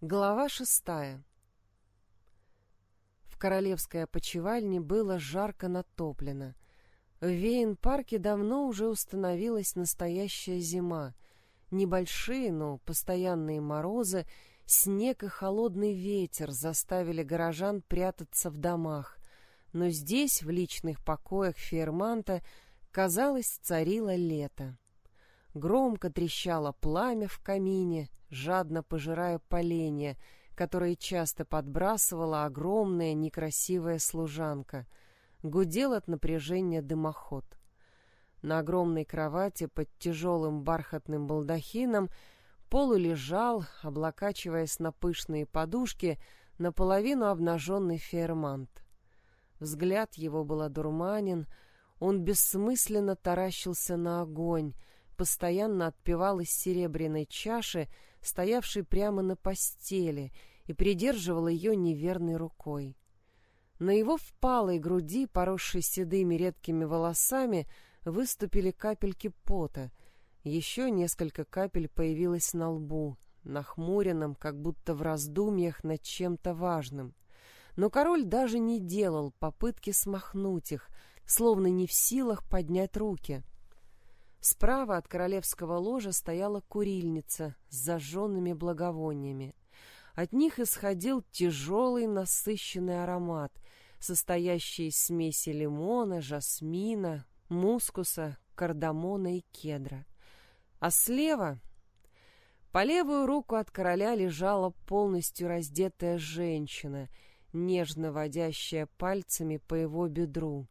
Глава шестая В королевской опочивальне было жарко натоплено. В Вейн-парке давно уже установилась настоящая зима. Небольшие, но постоянные морозы, снег и холодный ветер заставили горожан прятаться в домах. Но здесь, в личных покоях Ферманта, казалось, царило лето. Громко трещало пламя в камине, жадно пожирая поленья, которые часто подбрасывала огромная некрасивая служанка. Гудел от напряжения дымоход. На огромной кровати под тяжелым бархатным балдахином полу лежал, облокачиваясь на пышные подушки, наполовину обнаженный фермант. Взгляд его был одурманен, он бессмысленно таращился на огонь, постоянно отпивал из серебряной чаши, стоявшей прямо на постели, и придерживал ее неверной рукой. На его впалой груди, поросшей седыми редкими волосами, выступили капельки пота. Еще несколько капель появилось на лбу, нахмуренном, как будто в раздумьях над чем-то важным. Но король даже не делал попытки смахнуть их, словно не в силах поднять руки — Справа от королевского ложа стояла курильница с зажженными благовониями. От них исходил тяжелый насыщенный аромат, состоящий из смеси лимона, жасмина, мускуса, кардамона и кедра. А слева, по левую руку от короля, лежала полностью раздетая женщина, нежно водящая пальцами по его бедру.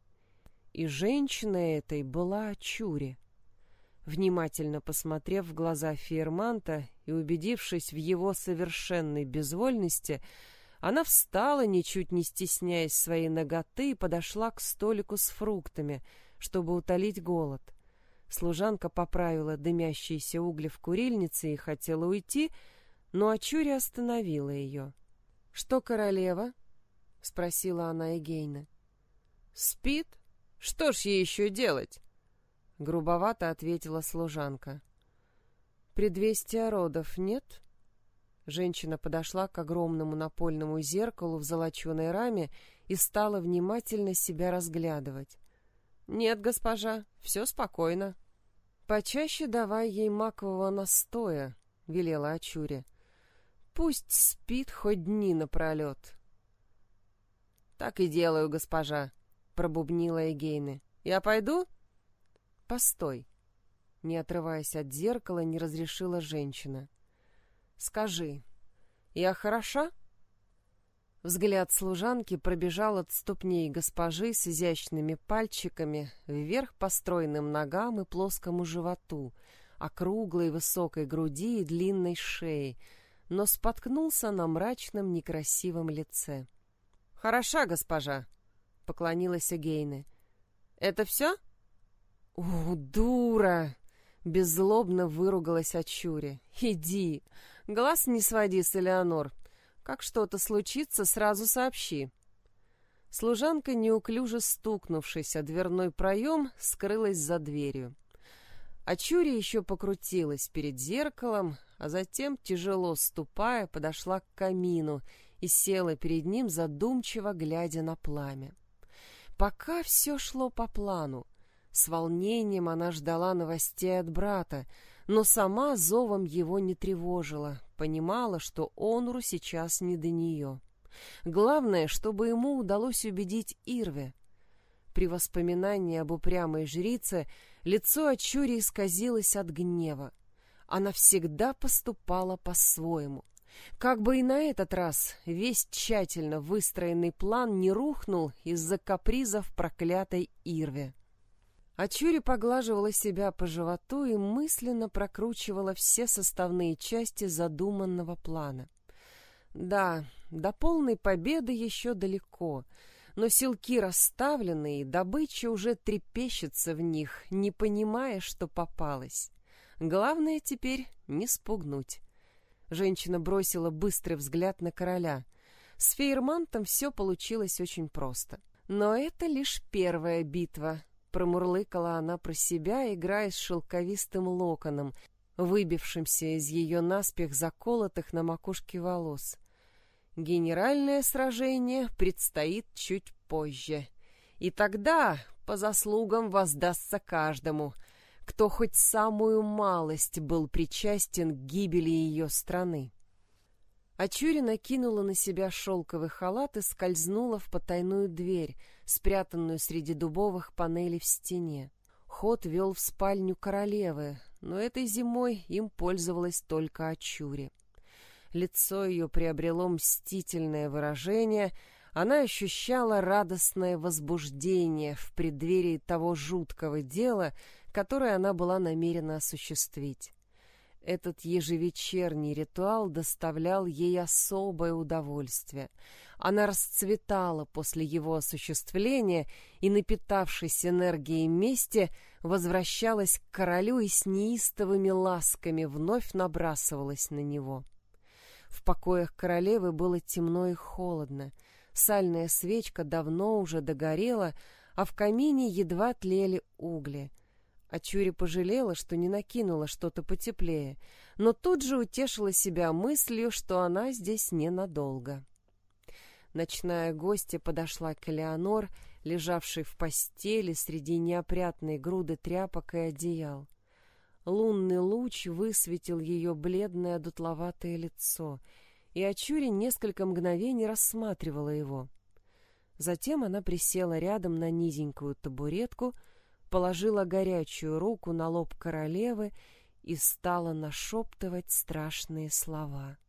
И женщина этой была Чури. Внимательно посмотрев в глаза Фиерманта и убедившись в его совершенной безвольности, она встала, ничуть не стесняясь своей ноготы, и подошла к столику с фруктами, чтобы утолить голод. Служанка поправила дымящиеся угли в курильнице и хотела уйти, но Ачури остановила ее. — Что, королева? — спросила она Эгейна. — Спит? Что ж ей еще делать? — грубовато ответила служанка. «Предвестия родов нет?» Женщина подошла к огромному напольному зеркалу в золоченой раме и стала внимательно себя разглядывать. «Нет, госпожа, все спокойно». «Почаще давай ей макового настоя», — велела Ачуре. «Пусть спит хоть дни напролет». «Так и делаю, госпожа», — пробубнила Эгейны. «Я пойду?» «Постой!» Не отрываясь от зеркала, не разрешила женщина. «Скажи, я хороша?» Взгляд служанки пробежал от ступней госпожи с изящными пальчиками вверх по стройным ногам и плоскому животу, округлой высокой груди и длинной шее, но споткнулся на мрачном некрасивом лице. «Хороша, госпожа!» — поклонилась Эгейне. «Это все?» «О, дура!» — беззлобно выругалась Ачури. «Иди! Глаз не своди с Элеонор. Как что-то случится, сразу сообщи». Служанка, неуклюже стукнувшись о дверной проем, скрылась за дверью. Ачури еще покрутилась перед зеркалом, а затем, тяжело ступая, подошла к камину и села перед ним, задумчиво глядя на пламя. Пока все шло по плану, с волнением она ждала новостей от брата, но сама зовом его не тревожила, понимала, что Онру сейчас не до нее. Главное, чтобы ему удалось убедить Ирве. При воспоминании об упрямой жрице лицо Ачури исказилось от гнева. Она всегда поступала по-своему. Как бы и на этот раз весь тщательно выстроенный план не рухнул из-за капризов проклятой Ирве. А Чури поглаживала себя по животу и мысленно прокручивала все составные части задуманного плана. Да, до полной победы еще далеко, но силки расставлены, и добыча уже трепещется в них, не понимая, что попалась. Главное теперь не спугнуть. Женщина бросила быстрый взгляд на короля. С Фейермантом все получилось очень просто. Но это лишь первая битва, Промурлыкала она про себя, играя с шелковистым локоном, выбившимся из ее наспех заколотых на макушке волос. Генеральное сражение предстоит чуть позже. И тогда по заслугам воздастся каждому, кто хоть самую малость был причастен к гибели ее страны. Ачури накинула на себя шелковый халат и скользнула в потайную дверь, спрятанную среди дубовых панелей в стене. Ход вел в спальню королевы, но этой зимой им пользовалась только Ачури. Лицо ее приобрело мстительное выражение, она ощущала радостное возбуждение в преддверии того жуткого дела, которое она была намерена осуществить. Этот ежевечерний ритуал доставлял ей особое удовольствие. Она расцветала после его осуществления и, напитавшись энергией мести, возвращалась к королю и с неистовыми ласками вновь набрасывалась на него. В покоях королевы было темно и холодно. Сальная свечка давно уже догорела, а в камине едва тлели угли. А Чури пожалела, что не накинула что-то потеплее, но тут же утешила себя мыслью, что она здесь ненадолго. Ночная гостья подошла к Элеонор, лежавшей в постели среди неопрятной груды тряпок и одеял. Лунный луч высветил ее бледное дутловатое лицо, и Ачури несколько мгновений рассматривала его. Затем она присела рядом на низенькую табуретку, положила горячую руку на лоб королевы и стала нашептывать страшные слова.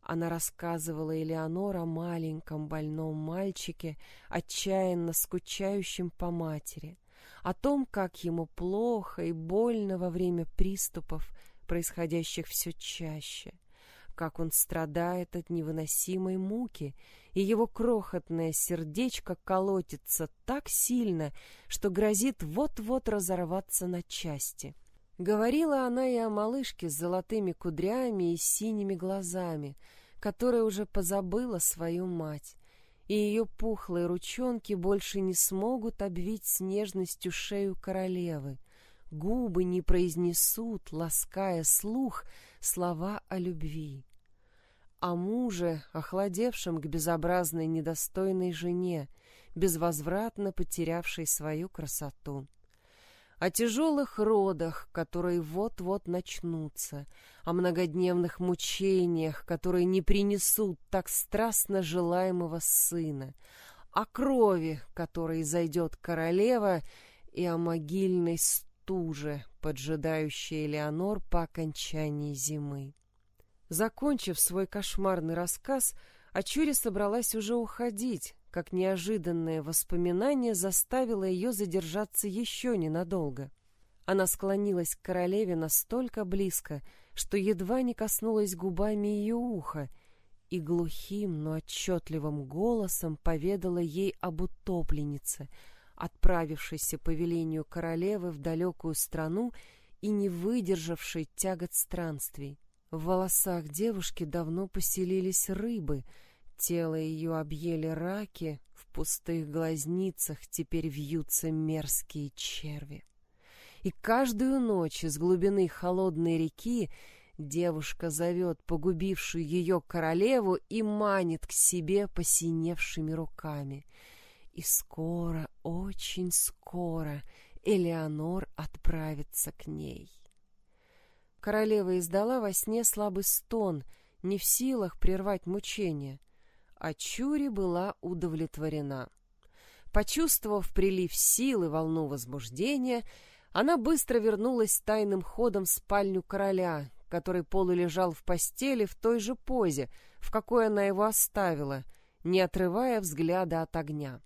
Она рассказывала Элеонор о маленьком больном мальчике, отчаянно скучающем по матери о том, как ему плохо и больно во время приступов, происходящих все чаще, как он страдает от невыносимой муки, и его крохотное сердечко колотится так сильно, что грозит вот-вот разорваться на части. Говорила она и о малышке с золотыми кудрями и синими глазами, которая уже позабыла свою мать, и ее пухлые ручонки больше не смогут обвить с нежностью шею королевы. Губы не произнесут, лаская слух, слова о любви. О муже, охладевшем к безобразной недостойной жене, безвозвратно потерявшей свою красоту о тяжелых родах, которые вот-вот начнутся, о многодневных мучениях, которые не принесут так страстно желаемого сына, о крови, которой зайдет королева, и о могильной стуже, поджидающей Элеонор по окончании зимы. Закончив свой кошмарный рассказ, Ачури собралась уже уходить, как неожиданное воспоминание заставило ее задержаться еще ненадолго. Она склонилась к королеве настолько близко, что едва не коснулась губами ее уха, и глухим, но отчетливым голосом поведала ей об утопленнице, отправившейся по велению королевы в далекую страну и не выдержавшей тягот странствий. В волосах девушки давно поселились рыбы — Тело ее объели раки, в пустых глазницах теперь вьются мерзкие черви. И каждую ночь из глубины холодной реки девушка зовет погубившую ее королеву и манит к себе посиневшими руками. И скоро, очень скоро Элеонор отправится к ней. Королева издала во сне слабый стон, не в силах прервать мучения — а Чури была удовлетворена. Почувствовав прилив сил и волну возбуждения, она быстро вернулась тайным ходом в спальню короля, который полулежал в постели в той же позе, в какой она его оставила, не отрывая взгляда от огня.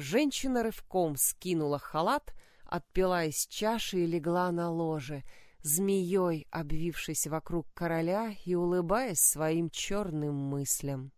Женщина рывком скинула халат, отпила из чаши и легла на ложе, змеей обвившись вокруг короля и улыбаясь своим черным мыслям.